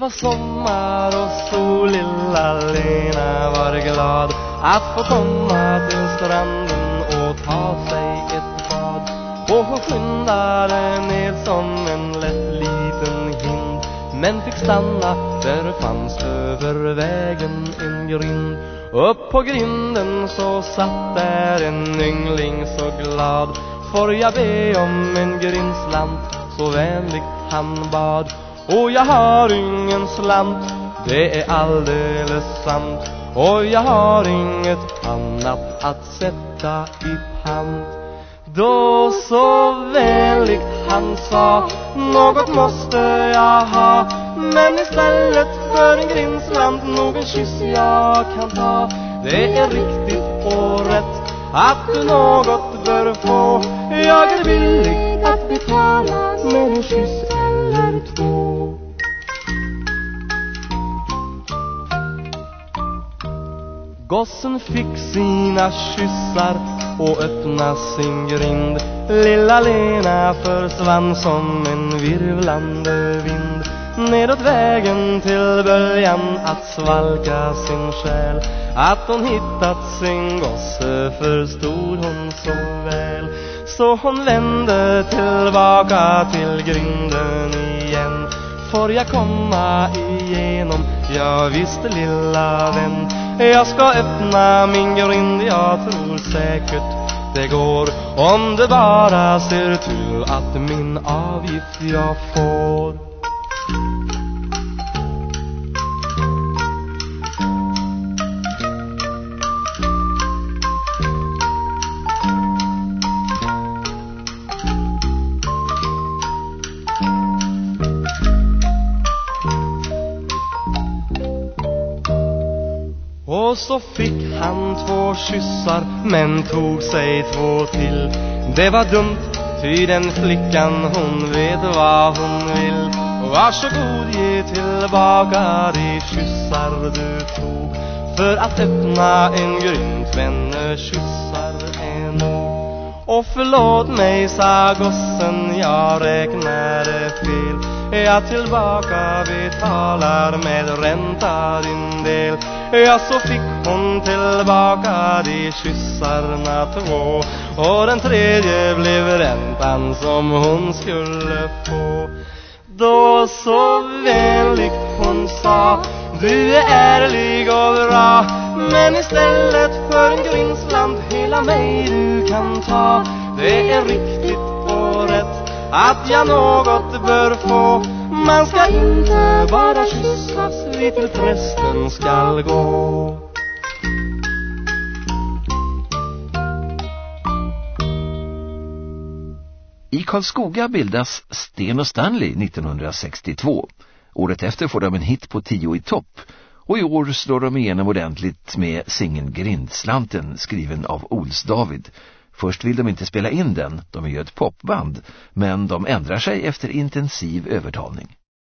var sommar och sol, lilla Lena var glad att få komma till stranden och ta sig ett bad. Och hon skyndade ner som en lätt liten hind men fick stanna, där fanns över vägen en grind. Upp på grinden så satt där en yngling så glad Får jag be om en grindslant, så vänligt han bad och jag har ingen slant, det är alldeles sant. Och jag har inget annat att sätta i pant. Då så vänligt han sa Något måste jag ha. Men istället för en grindslant någon kyss jag kan ta. Det är riktigt och rätt Att du något bör få. Jag är villig att betala Med en kyss. Gossen fick sina kyssar och öppna sin grind. Lilla Lena försvann som en virvlande vind. Nedåt vägen till böljan att svalka sin själ. Att hon hittat sin gosse förstod hon så väl. Så hon vände tillbaka till grinden igen. Får jag komma igenom? Ja visst lilla vän. Jag ska öppna min grind, jag tror säkert det går. Om det bara ser till att min avgift jag får. Och så fick han två kyssar men tog sig två till. Det var dumt ty den flickan hon vet vad hon vill. Varsågod ge tillbaka de kyssar du tog. För att öppna en grymt tvenne kyssar är nog Och förlåt mig sa gossen jag räknade fel jag tillbaka betalar med ränta din del? Ja, så fick hon tillbaka de kyssarna två? Och den tredje blev räntan som hon skulle få. Då så vänligt hon sa Du är ärlig och bra Men istället för en grinsland hela mig du kan ta. Det är riktigt att jag något bör få. Man ska inte bara kyssas vi till prästen skall gå. I Karlskoga bildas Sten och Stanley 1962. Året efter får de en hit på tio i topp och i år slår de igenom ordentligt med singen Grindslanten skriven av Ols David. Först vill de inte spela in den, de är ju ett popband, men de ändrar sig efter intensiv övertalning.